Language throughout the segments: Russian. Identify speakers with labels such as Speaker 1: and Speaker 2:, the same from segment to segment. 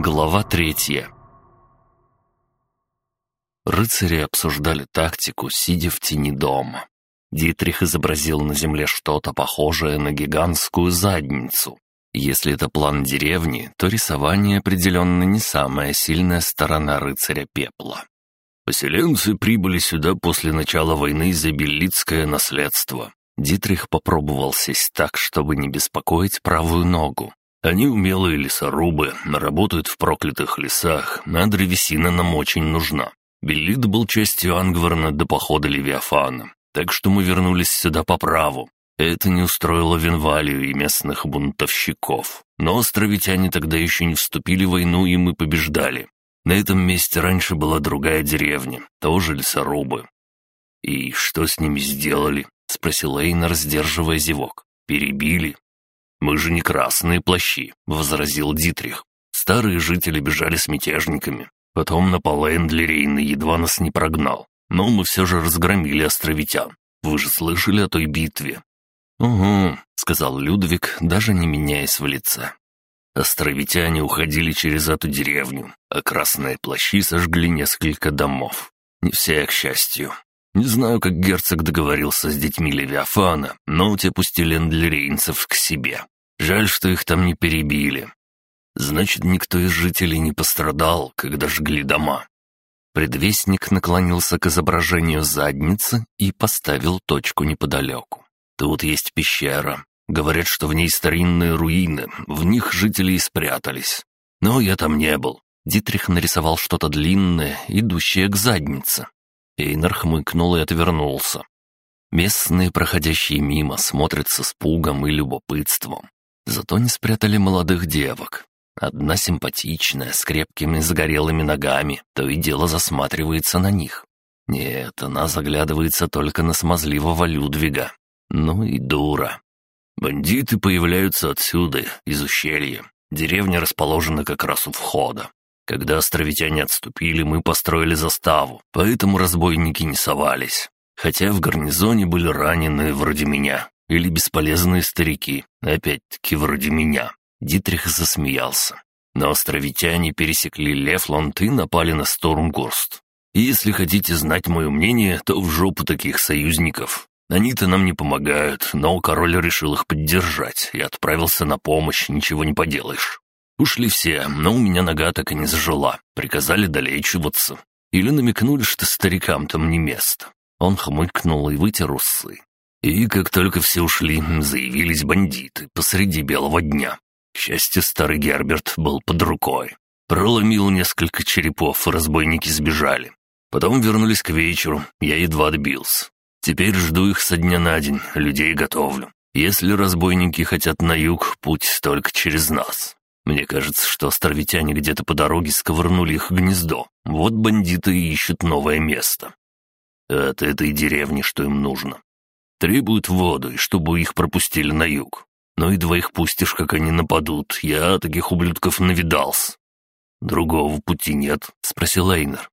Speaker 1: Глава третья Рыцари обсуждали тактику, сидя в тени дома. Дитрих изобразил на земле что-то похожее на гигантскую задницу. Если это план деревни, то рисование определенно не самая сильная сторона рыцаря пепла. Поселенцы прибыли сюда после начала войны за беллицкое наследство. Дитрих попробовал сесть так, чтобы не беспокоить правую ногу. Они умелые лесорубы, работают в проклятых лесах, а древесина нам очень нужна. Беллит был частью Ангварна до похода Левиафана, так что мы вернулись сюда по праву. Это не устроило Венвалию и местных бунтовщиков. Но островитяне тогда еще не вступили в войну, и мы побеждали. На этом месте раньше была другая деревня, тоже лесорубы. «И что с ними сделали?» — спросил Эйнар, сдерживая зевок. «Перебили?» «Мы же не красные плащи», — возразил Дитрих. «Старые жители бежали с мятежниками. Потом напал Эндлерейн и едва нас не прогнал. Но мы все же разгромили островитян. Вы же слышали о той битве?» «Угу», — сказал Людвиг, даже не меняясь в лице. Островитяне уходили через эту деревню, а красные плащи сожгли несколько домов. Не все, к счастью. Не знаю, как герцог договорился с детьми Левиафана, но те пустили эндлерейнцев к себе. Жаль, что их там не перебили. Значит, никто из жителей не пострадал, когда жгли дома. Предвестник наклонился к изображению задницы и поставил точку неподалеку. Тут есть пещера. Говорят, что в ней старинные руины, в них жители и спрятались. Но я там не был. Дитрих нарисовал что-то длинное, идущее к заднице. Эйнар хмыкнул и отвернулся. Местные, проходящие мимо, смотрят с испугом и любопытством. Зато не спрятали молодых девок. Одна симпатичная, с крепкими загорелыми ногами, то и дело засматривается на них. Нет, она заглядывается только на смазливого Людвига. Ну и дура. Бандиты появляются отсюда, из ущелья. Деревня расположена как раз у входа. Когда островитяне отступили, мы построили заставу, поэтому разбойники не совались. Хотя в гарнизоне были раненые вроде меня, или бесполезные старики, опять-таки вроде меня. Дитрих засмеялся. Но островитяне пересекли Лефланд и напали на Стормгорст. И если хотите знать мое мнение, то в жопу таких союзников. Они-то нам не помогают, но король решил их поддержать и отправился на помощь, ничего не поделаешь. Ушли все, но у меня нога так и не зажила. Приказали долечиваться. Или намекнули, что старикам там не место. Он хмыкнул и вытер усы. И как только все ушли, заявились бандиты посреди белого дня. К счастью, старый Герберт был под рукой. Проломил несколько черепов, и разбойники сбежали. Потом вернулись к вечеру, я едва добился. Теперь жду их со дня на день, людей готовлю. Если разбойники хотят на юг, путь только через нас. Мне кажется, что островитяне где-то по дороге сковырнули их гнездо. Вот бандиты и ищут новое место. От этой деревни что им нужно? Требуют воду, и чтобы их пропустили на юг. Но и двоих пустишь, как они нападут. Я таких ублюдков навидался. «Другого пути нет?» — спросил Эйнер.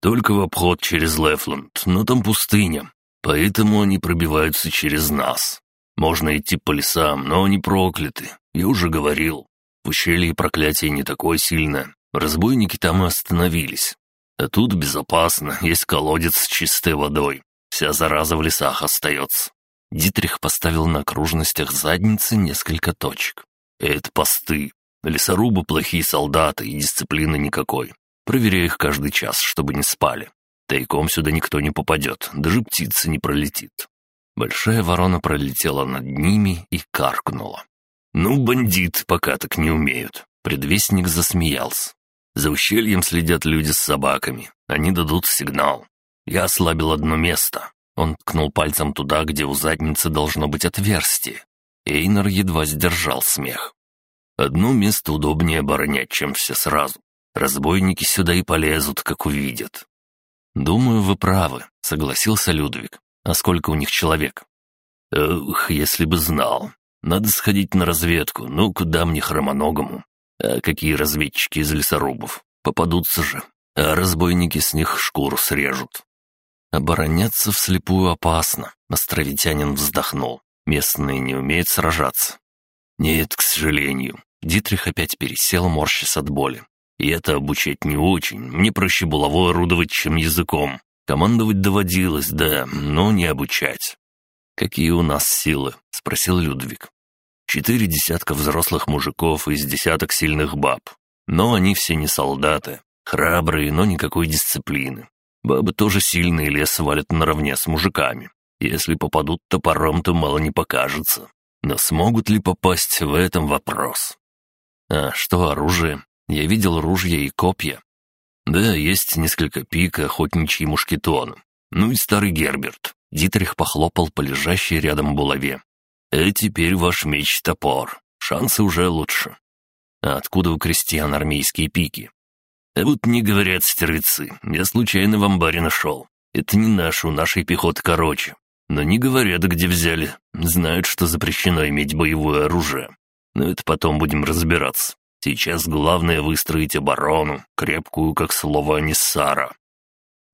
Speaker 1: «Только в обход через Лефланд, но там пустыня. Поэтому они пробиваются через нас. Можно идти по лесам, но они прокляты. Я уже говорил. В ущелье проклятие не такое сильное. Разбойники там и остановились. А тут безопасно, есть колодец с чистой водой. Вся зараза в лесах остается. Дитрих поставил на окружностях задницы несколько точек. Это посты. Лесорубы плохие солдаты и дисциплины никакой. Проверяю их каждый час, чтобы не спали. Тайком сюда никто не попадет, даже птица не пролетит. Большая ворона пролетела над ними и каркнула. «Ну, бандит, пока так не умеют». Предвестник засмеялся. «За ущельем следят люди с собаками. Они дадут сигнал. Я ослабил одно место». Он ткнул пальцем туда, где у задницы должно быть отверстие. Эйнер едва сдержал смех. «Одно место удобнее оборонять, чем все сразу. Разбойники сюда и полезут, как увидят. «Думаю, вы правы», — согласился Людвиг. «А сколько у них человек?» «Эх, если бы знал. Надо сходить на разведку. Ну, куда мне хромоногому? А какие разведчики из лесорубов? Попадутся же. А разбойники с них шкуру срежут». «Обороняться вслепую опасно», — островитянин вздохнул. «Местные не умеют сражаться». «Нет, к сожалению». Дитрих опять пересел, морщась от боли. И это обучать не очень. Мне проще булавой орудовать, чем языком. Командовать доводилось, да, но не обучать. «Какие у нас силы?» — спросил Людвиг. «Четыре десятка взрослых мужиков из десяток сильных баб. Но они все не солдаты. Храбрые, но никакой дисциплины. Бабы тоже сильные лес валят наравне с мужиками. Если попадут топором, то мало не покажется. Но смогут ли попасть в этом вопрос? А что оружие? Я видел ружья и копья. Да, есть несколько пик и охотничьи мушкетоны. Ну и старый Герберт. Дитрих похлопал по лежащей рядом булаве. «А теперь ваш меч-топор. Шансы уже лучше». «А откуда у крестьян армейские пики?» «А вот не говорят стервецы. Я случайно в амбаре нашел. Это не наш, у нашей пехоты короче. Но не говорят, где взяли. Знают, что запрещено иметь боевое оружие. Но это потом будем разбираться. Сейчас главное выстроить оборону, крепкую, как слово Аниссара.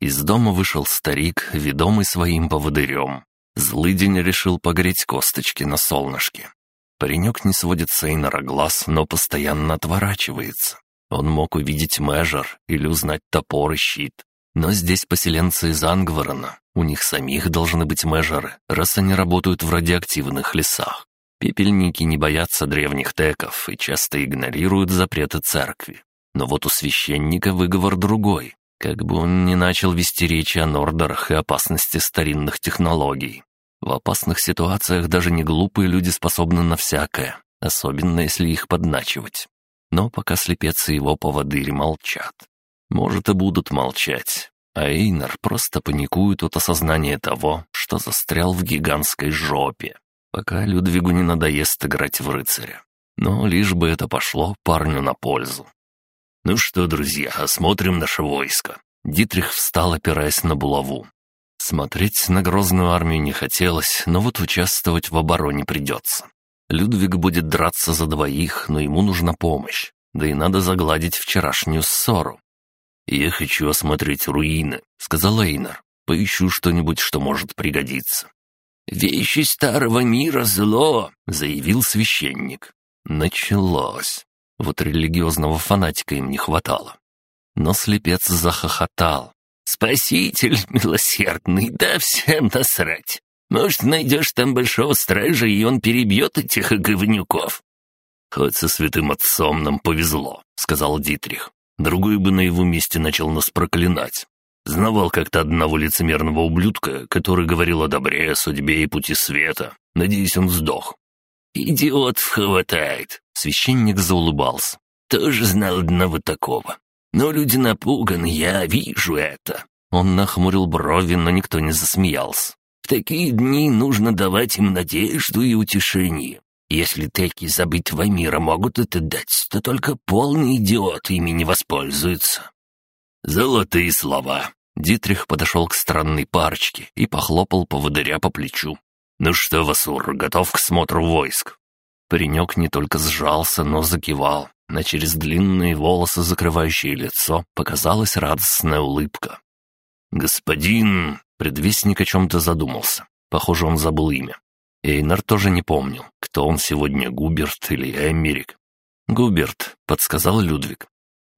Speaker 1: Из дома вышел старик, ведомый своим поводырем. Злыдень решил погреть косточки на солнышке. Паренек не сводит Сейнера глаз, но постоянно отворачивается. Он мог увидеть Мэжер или узнать топор и щит. Но здесь поселенцы из Ангварона. У них самих должны быть Мэжеры, раз они работают в радиоактивных лесах. Пепельники не боятся древних теков и часто игнорируют запреты церкви. Но вот у священника выговор другой. Как бы он ни начал вести речи о нордерах и опасности старинных технологий. В опасных ситуациях даже не глупые люди способны на всякое, особенно если их подначивать. Но пока слепец и его поводырь молчат. Может, и будут молчать. А Эйнер просто паникует от осознания того, что застрял в гигантской жопе. Пока Людвигу не надоест играть в рыцаря. Но лишь бы это пошло парню на пользу. «Ну что, друзья, осмотрим наше войско». Дитрих встал, опираясь на булаву. Смотреть на грозную армию не хотелось, но вот участвовать в обороне придется. Людвиг будет драться за двоих, но ему нужна помощь. Да и надо загладить вчерашнюю ссору. «Я хочу осмотреть руины», — сказал Эйнар. «Поищу что-нибудь, что может пригодиться».
Speaker 2: «Вещи старого мира зло», — заявил священник.
Speaker 1: Началось. Вот религиозного фанатика им не хватало. Но слепец захохотал.
Speaker 2: «Спаситель милосердный, да всем насрать. Может, найдешь там большого стража, и он перебьет этих говнюков?»
Speaker 1: «Хоть со святым отцом нам повезло», — сказал Дитрих. «Другой бы на его месте начал нас проклинать. Знавал как-то одного лицемерного ублюдка, который говорил о добре, судьбе и пути света. Надеюсь, он сдох.
Speaker 2: «Идиот хватает!» — священник заулыбался. «Тоже знал одного такого. Но люди напуганы, я вижу это».
Speaker 1: Он нахмурил брови, но никто не засмеялся.
Speaker 2: «В такие дни нужно давать им надежду и утешение. Если теки забытого мира могут это дать, то только полный идиот ими не воспользуется».
Speaker 1: «Золотые слова!» Дитрих подошел к странной парочке и похлопал поводыря по плечу. «Ну что, Васур, готов к смотру войск?» Паренек не только сжался, но закивал, а через длинные волосы, закрывающие лицо, показалась радостная улыбка. «Господин...» — предвестник о чем-то задумался. Похоже, он забыл имя. Эйнар тоже не помнил, кто он сегодня, Губерт или Эмерик. «Губерт», — подсказал Людвиг.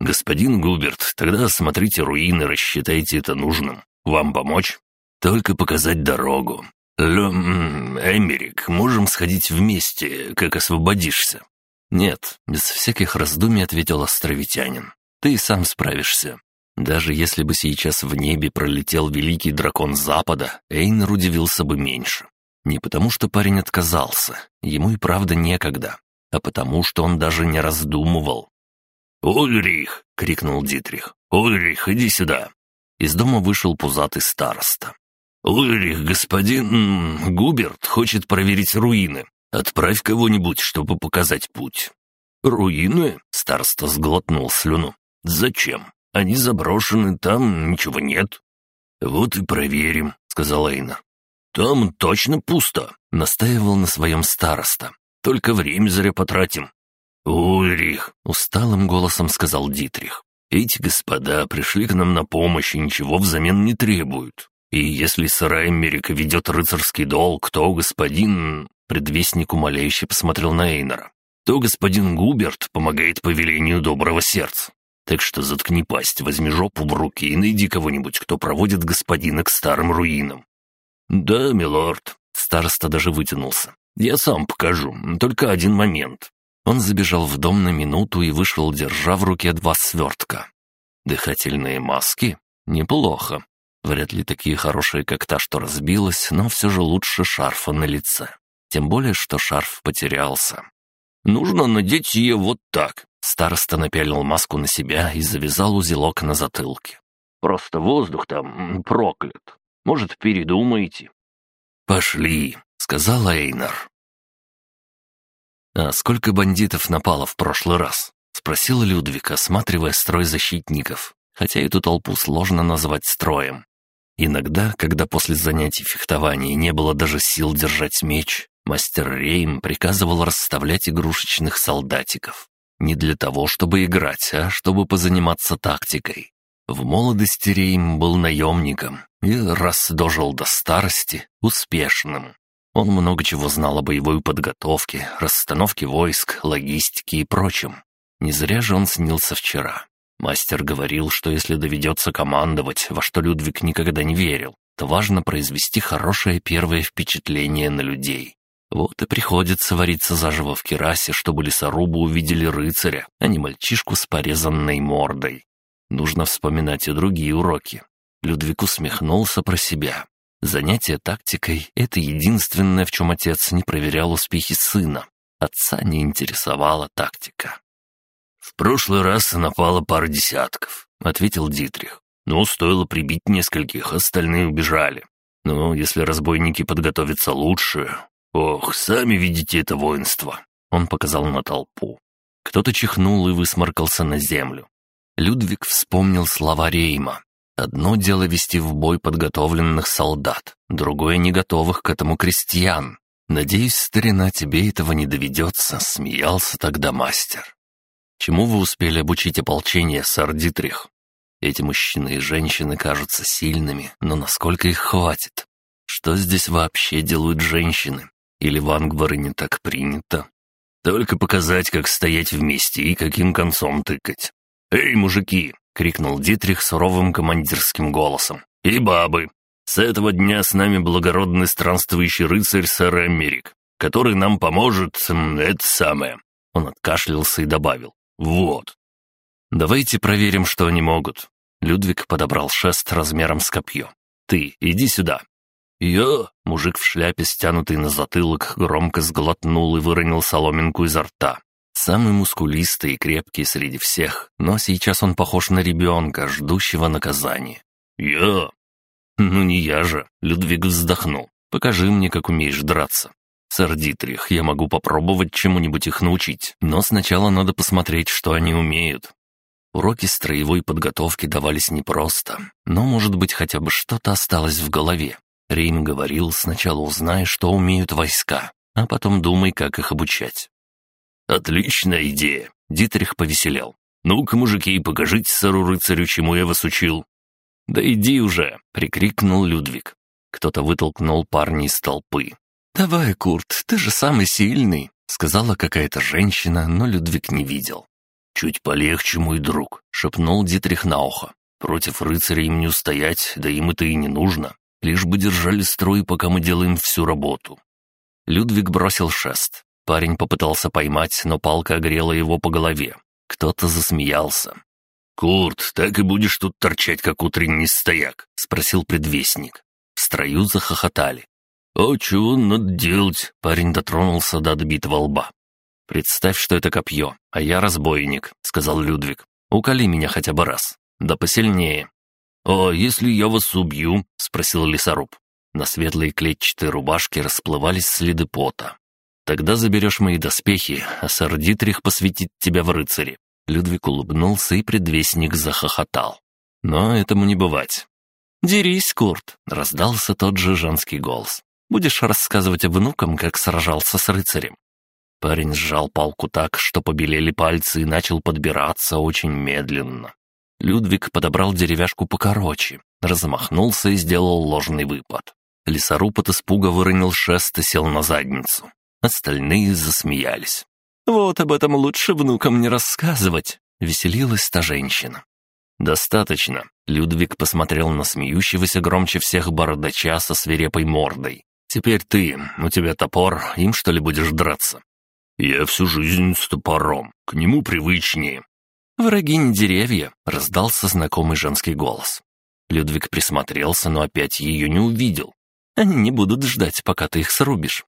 Speaker 1: «Господин Губерт, тогда осмотрите руины, рассчитайте это нужным. Вам помочь? Только показать дорогу. Лё... Эмерик, можем сходить вместе, как освободишься?» «Нет», — без всяких раздумий ответил островитянин. «Ты сам справишься». Даже если бы сейчас в небе пролетел великий дракон Запада, Эйнер удивился бы меньше. Не потому, что парень отказался, ему и правда некогда, а потому, что он даже не раздумывал. «Ульрих!» — крикнул Дитрих. «Ульрих, иди сюда!» Из дома вышел пузатый староста. «Ульрих, господин Губерт хочет проверить руины. Отправь кого-нибудь, чтобы показать путь». «Руины?» — староста сглотнул слюну. «Зачем? Они заброшены, там ничего нет». «Вот и проверим», — сказал Эйна. «Там точно пусто», — настаивал на своем староста. «Только время зря потратим». «Ульрих», — усталым голосом сказал Дитрих. «Эти господа пришли к нам на помощь и ничего взамен не требуют. И если сырая Америка ведет рыцарский долг, то господин...» Предвестник умоляюще посмотрел на Эйнера. «То господин Губерт помогает по велению доброго сердца.
Speaker 2: Так что заткни пасть, возьми жопу в руки и найди кого-нибудь, кто проводит господина к старым руинам». «Да, милорд». Староста даже вытянулся. «Я сам покажу, только один момент». Он забежал в дом на минуту и вышел, держа в руке два свертка. Дыхательные маски? Неплохо. Вряд ли такие хорошие, как та, что разбилась, но все же лучше шарфа на лице. Тем более, что шарф потерялся. «Нужно надеть ее вот так». Староста напялил маску на себя и завязал узелок на затылке. «Просто воздух там проклят. Может, передумаете?» «Пошли», — сказал Эйнар. «А сколько бандитов напало в прошлый раз?» — спросил Людвиг, осматривая строй защитников, хотя эту толпу сложно назвать строем. Иногда, когда после занятий фехтования не было даже сил держать меч, мастер Рейм приказывал расставлять игрушечных солдатиков. Не для того, чтобы играть, а чтобы позаниматься тактикой. В молодости Рейм был наемником и, раз дожил до старости, успешным. Он много чего знал о боевой подготовке, расстановке войск, логистике и прочем. Не зря же он снился вчера. Мастер говорил, что если доведется командовать, во что Людвиг никогда не верил, то важно произвести хорошее первое впечатление на людей. Вот и приходится вариться заживо в керасе, чтобы лесорубы увидели рыцаря, а не мальчишку с порезанной мордой. Нужно вспоминать и другие уроки. Людвиг усмехнулся про себя. Занятие тактикой — это единственное, в чем отец не проверял успехи сына. Отца не интересовала тактика. «В прошлый раз напало пара десятков», — ответил Дитрих. «Ну, стоило прибить нескольких, остальные убежали. Но если разбойники подготовятся лучше... Ох, сами видите это воинство!» Он показал на толпу. Кто-то чихнул и высморкался на землю. Людвиг вспомнил слова Рейма. Одно дело вести в бой подготовленных солдат, другое — не готовых к этому крестьян. «Надеюсь, старина, тебе этого не доведется», — смеялся тогда мастер. Чему вы успели обучить ополчение, сэр Дитрих? Эти мужчины и женщины кажутся сильными, но насколько их хватит? Что здесь вообще делают женщины? Или в Ангваре не так принято? Только показать, как стоять вместе и каким концом тыкать. «Эй, мужики!» — крикнул Дитрих суровым командирским голосом. «И бабы! С этого дня с нами благородный странствующий рыцарь сэр Эмерик, который нам поможет... это самое». Он откашлялся и добавил. «Вот». «Давайте проверим, что они могут». Людвиг подобрал шест размером с копье. «Ты, иди сюда». «Я?» Мужик в шляпе, стянутый на затылок, громко сглотнул и выронил соломинку изо рта. Самый мускулистый и крепкий среди всех, но сейчас он похож на ребенка, ждущего наказания. «Я?» «Ну не я же», — Людвиг вздохнул. «Покажи мне, как умеешь драться». «Сэр Дитрих, я могу попробовать чему-нибудь их научить, но сначала надо посмотреть, что они умеют». Уроки строевой подготовки давались непросто, но, может быть, хотя бы что-то осталось в голове. Рейм говорил, сначала узнай, что умеют войска, а потом думай, как их обучать. «Отличная идея!» — Дитрих повеселел. «Ну-ка, мужики, покажите сэру-рыцарю, чему я вас учил». «Да иди уже!» — прикрикнул Людвиг. Кто-то вытолкнул парня из толпы. «Давай, Курт, ты же самый сильный», — сказала какая-то женщина, но Людвиг не видел. «Чуть полегче, мой друг», — шепнул Дитрих на ухо. «Против рыцаря им не устоять, да им это и не нужно. Лишь бы держали строй, пока мы делаем всю работу». Людвиг бросил шест. Парень попытался поймать, но палка огрела его по голове. Кто-то засмеялся. «Курт, так и будешь тут торчать, как утренний стояк?» — спросил предвестник. В строю захохотали. «А чего надо делать?» — парень дотронулся до отбитого лба. «Представь, что это копье, а я разбойник», — сказал Людвиг. «Уколи меня хотя бы раз. Да посильнее». «А если я вас убью?» — спросил лесоруб. На светлой клетчатой рубашке расплывались следы пота. «Тогда заберешь мои доспехи, а сэр Дитрих посвятит тебя в рыцари». Людвиг улыбнулся, и предвестник захохотал. «Но этому не бывать». «Дерись, Курт!» — раздался тот же женский голос. Будешь рассказывать внукам, как сражался с рыцарем». Парень сжал палку так, что побелели пальцы и начал подбираться очень медленно. Людвиг подобрал деревяшку покороче, размахнулся и сделал ложный выпад. Лесоруб от испуга выронил шест и сел на задницу. Остальные засмеялись. «Вот об этом лучше внукам не рассказывать. веселилась та женщина. «Достаточно», — Людвиг посмотрел на смеющегося громче всех бородача со свирепой мордой. «Теперь ты, у тебя топор, им что ли будешь драться?» «Я всю жизнь с топором, к нему привычнее». «Враги не деревья», — раздался знакомый женский голос. Людвиг присмотрелся, но опять ее не увидел. «Они не будут ждать, пока ты их срубишь».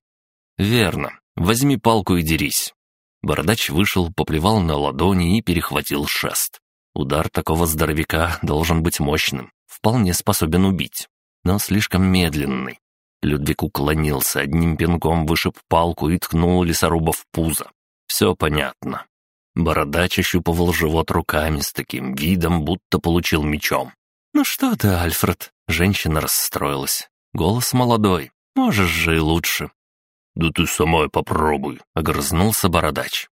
Speaker 2: «Верно. Возьми палку и дерись». Бородач вышел, поплевал на ладони и перехватил шест. Удар такого здоровяка должен быть мощным, вполне способен убить, но слишком медленный. Людвиг уклонился, одним пинком вышиб палку и ткнул лесоруба в пузо. Все понятно. Бородач ощупывал живот руками с таким видом, будто получил мечом. «Ну что ты, Альфред?» Женщина расстроилась. Голос молодой. «Можешь же и лучше».
Speaker 1: «Да ты сама попробуй», — огрызнулся бородач.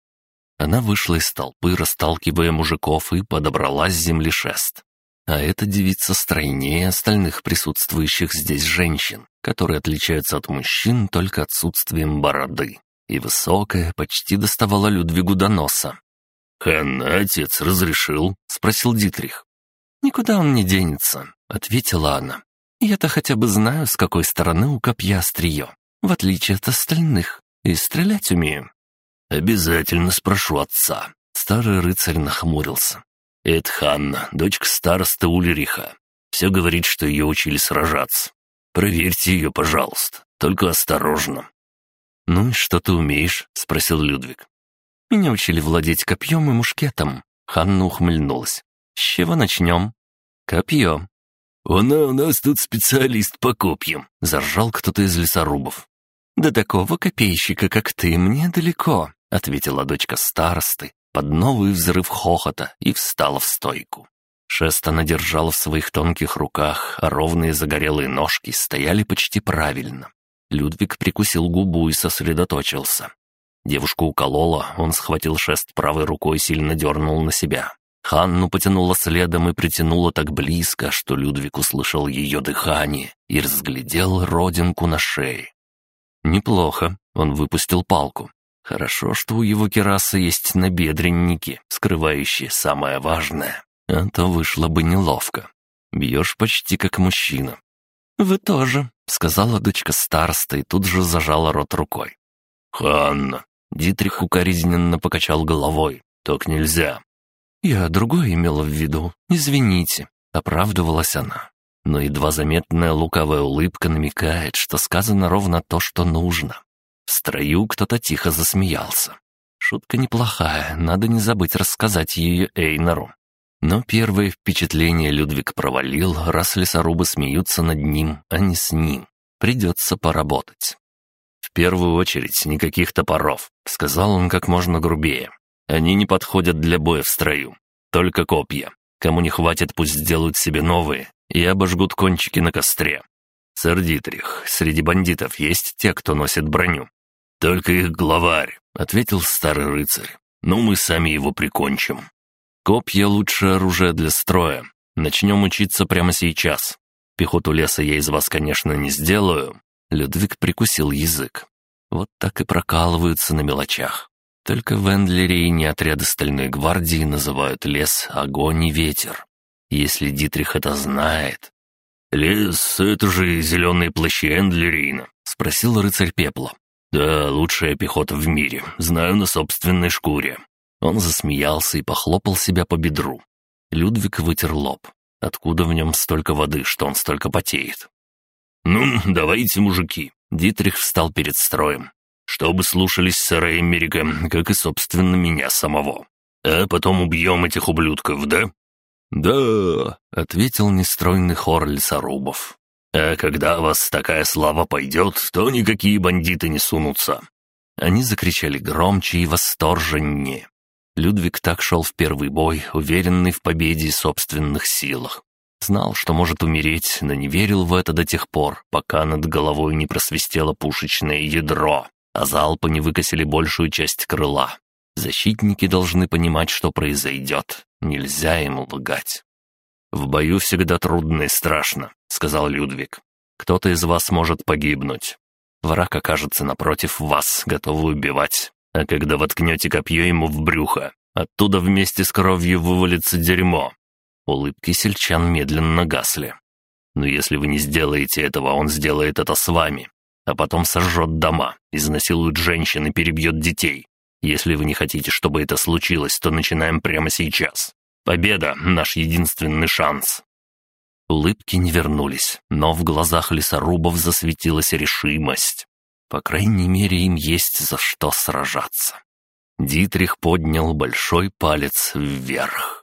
Speaker 2: Она вышла из толпы, расталкивая мужиков, и подобрала с земли шест. А эта девица стройнее остальных присутствующих здесь женщин, которые отличаются от мужчин только отсутствием бороды. И высокая почти доставала Людвигу до носа.
Speaker 1: «Ханна, отец разрешил?» — спросил Дитрих.
Speaker 2: «Никуда он не денется», — ответила она. «Я-то хотя бы знаю, с какой стороны у копья острие, в отличие от остальных, и стрелять умею.
Speaker 1: «Обязательно спрошу отца».
Speaker 2: Старый рыцарь нахмурился.
Speaker 1: «Это Ханна, дочка старосты Ульриха. Все говорит, что ее учили сражаться. Проверьте ее, пожалуйста, только осторожно».
Speaker 2: «Ну и что ты умеешь?» — спросил Людвиг. «Меня учили владеть копьем и мушкетом». Ханна ухмыльнулась. «С чего начнем?» «Копье».
Speaker 1: «Она у нас тут специалист по копьям», — заржал кто-то из лесорубов.
Speaker 2: «До такого копейщика, как ты, мне далеко», — ответила дочка старосты под новый взрыв хохота и встала в стойку. Шест она держала в своих тонких руках, а ровные загорелые ножки стояли почти правильно. Людвиг прикусил губу и сосредоточился. Девушку уколола, он схватил шест правой рукой и сильно дернул на себя. Ханну потянула следом и притянула так близко, что Людвиг услышал ее дыхание и разглядел родинку на шее. Неплохо, он выпустил палку. Хорошо, что у его керасы есть набедренники, скрывающие самое важное. А то вышло бы неловко. Бьешь почти как мужчина. «Вы тоже», — сказала дочка староста и тут же зажала рот рукой.
Speaker 1: «Ханна!»
Speaker 2: — Дитрих укоризненно покачал головой. «Так нельзя». «Я другое имела в виду. Извините», — оправдывалась она но едва заметная лукавая улыбка намекает, что сказано ровно то, что нужно. В строю кто-то тихо засмеялся. Шутка неплохая, надо не забыть рассказать ее Эйнару. Но первое впечатление Людвиг провалил, раз лесорубы смеются над ним, а не с ним. Придется поработать. «В первую очередь никаких топоров», — сказал он как можно грубее. «Они не подходят для боя в строю. Только копья. Кому не хватит, пусть сделают себе новые и обожгут кончики на костре. Сэр Дитрих, среди бандитов есть те, кто носит броню?»
Speaker 1: «Только их главарь», — ответил старый рыцарь. «Ну, мы сами его прикончим».
Speaker 2: «Копья — лучшее оружие для строя. Начнем учиться прямо сейчас. Пехоту леса я из вас, конечно, не сделаю». Людвиг прикусил язык. Вот так и прокалываются на мелочах. Только в Эндлере и не отряды Стальной гвардии называют лес огонь и ветер. Если Дитрих это знает...
Speaker 1: «Лес — это же зеленые плащи Эндлерина», — спросил рыцарь пепла. «Да, лучшая пехота в мире, знаю на собственной шкуре».
Speaker 2: Он засмеялся и похлопал себя по бедру. Людвиг вытер лоб. Откуда в нем столько воды, что он столько потеет?
Speaker 1: «Ну, давайте, мужики!»
Speaker 2: Дитрих встал перед строем.
Speaker 1: «Чтобы слушались сэра Эмерика, как и, собственно, меня самого. А потом убьем этих ублюдков, да?»
Speaker 2: «Да», — ответил нестройный хор лесорубов.
Speaker 1: «А когда вас такая слава пойдет, то никакие бандиты не сунутся».
Speaker 2: Они закричали громче и восторженнее. Людвиг так шел в первый бой, уверенный в победе и собственных силах. Знал, что может умереть, но не верил в это до тех пор, пока над головой не просвистело пушечное ядро, а залпы не выкосили большую часть крыла. Защитники должны понимать, что произойдет. Нельзя им лгать. «В бою всегда трудно и страшно», — сказал Людвиг. «Кто-то из вас может погибнуть. Враг окажется напротив вас, готовый убивать. А когда воткнете копье ему в брюхо,
Speaker 1: Оттуда вместе с кровью вывалится дерьмо». Улыбки сельчан медленно гасли. «Но если вы не сделаете этого, он сделает это с вами. А потом сожжет дома, изнасилует женщин и перебьет детей. Если вы не хотите, чтобы это случилось, то начинаем прямо сейчас. Победа — наш единственный шанс». Улыбки не вернулись, но в глазах лесорубов засветилась решимость. По крайней мере, им есть за что сражаться. Дитрих поднял большой палец вверх.